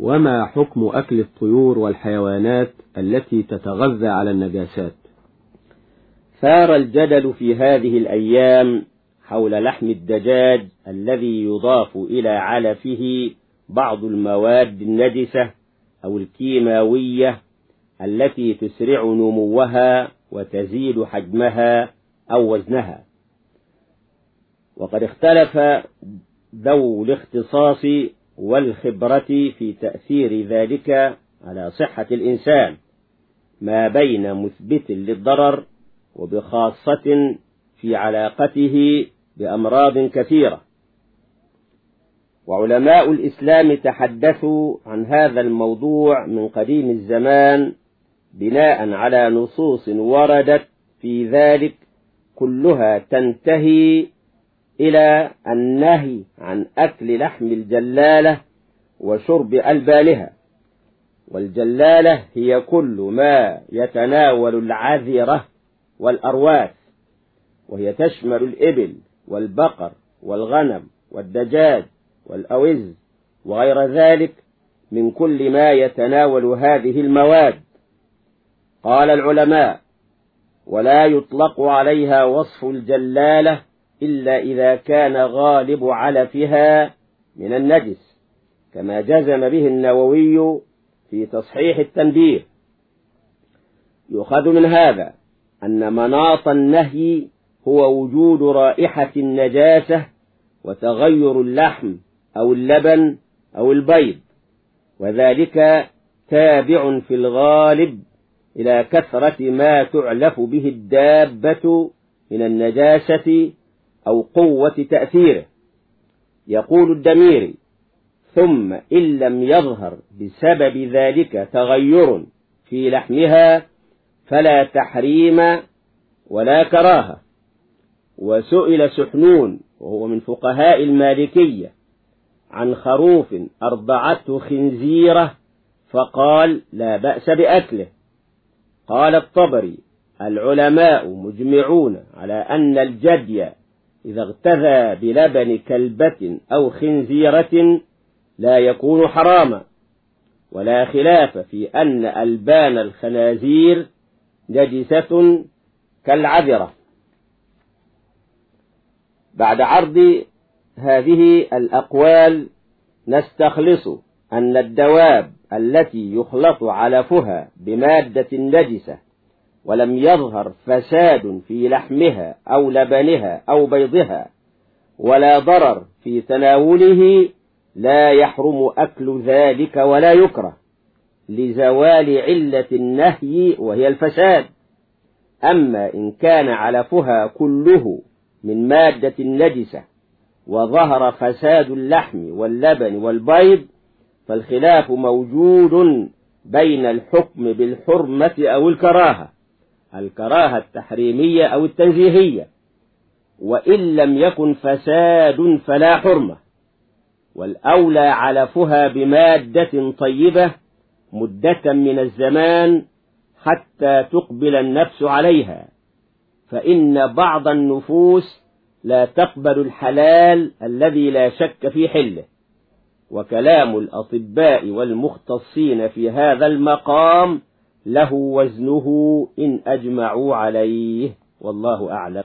وما حكم أكل الطيور والحيوانات التي تتغذى على النجاسات؟ ثار الجدل في هذه الأيام حول لحم الدجاج الذي يضاف إلى علفه بعض المواد النجسة أو الكيماوية التي تسرع نموها وتزيد حجمها أو وزنها. وقد اختلف ذو الاختصاص والخبرة في تأثير ذلك على صحة الإنسان ما بين مثبت للضرر وبخاصة في علاقته بأمراض كثيرة. وعلماء الإسلام تحدثوا عن هذا الموضوع من قديم الزمان بناء على نصوص وردت في ذلك كلها تنتهي إلى النهي عن أكل لحم الجلالة وشرب ألبانها. والجلالة هي كل ما يتناول العذرة والأرواث وهي تشمل الإبل والبقر والغنم والدجاج والأوز وغير ذلك من كل ما يتناول هذه المواد. قال العلماء ولا يطلق عليها وصف الجلالة إلا إذا كان غالب علفها من النجس كما جزم به النووي في تصحيح التنبيه. يؤخذ من هذا أن مناط النهي هو وجود رائحة النجاسة وتغير اللحم أو اللبن أو البيض وذلك تابع في الغالب إلى كثرة ما تعلف به الدابة من النجاسة أو قوة تأثيره. يقول الدميري ثم إن لم يظهر بسبب ذلك تغير في لحمها فلا تحريم ولا كراهة. وسئل سحنون وهو من فقهاء المالكية عن خروف أرضعته خنزيرة فقال لا بأس بأكله. قال الطبري العلماء مجمعون على أن الجدي إذا اغتذى بلبن كلبة أو خنزيرة لا يكون حراما. ولا خلاف في أن ألبان الخنازير نجسة كالعذرة. بعد عرض هذه الأقوال نستخلص أن الدواب التي يخلط علفها بمادة نجسة ولم يظهر فساد في لحمها أو لبنها أو بيضها ولا ضرر في تناوله لا يحرم أكل ذلك ولا يكره لزوال علة النهي وهي الفساد. أما إن كان علفها كله من مادة نجسة وظهر فساد اللحم واللبن والبيض فالخلاف موجود بين الحكم بالحرمة أو الكراهة. الكراهة التحريمية أو التنزيهية. وإن لم يكن فساد فلا حرمة. والأولى علفها بمادة طيبة مدة من الزمان حتى تقبل النفس عليها. فإن بعض النفوس لا تقبل الحلال الذي لا شك في حله. وكلام الأطباء والمختصين في هذا المقام له وزنه إن أجمعوا عليه والله أعلم.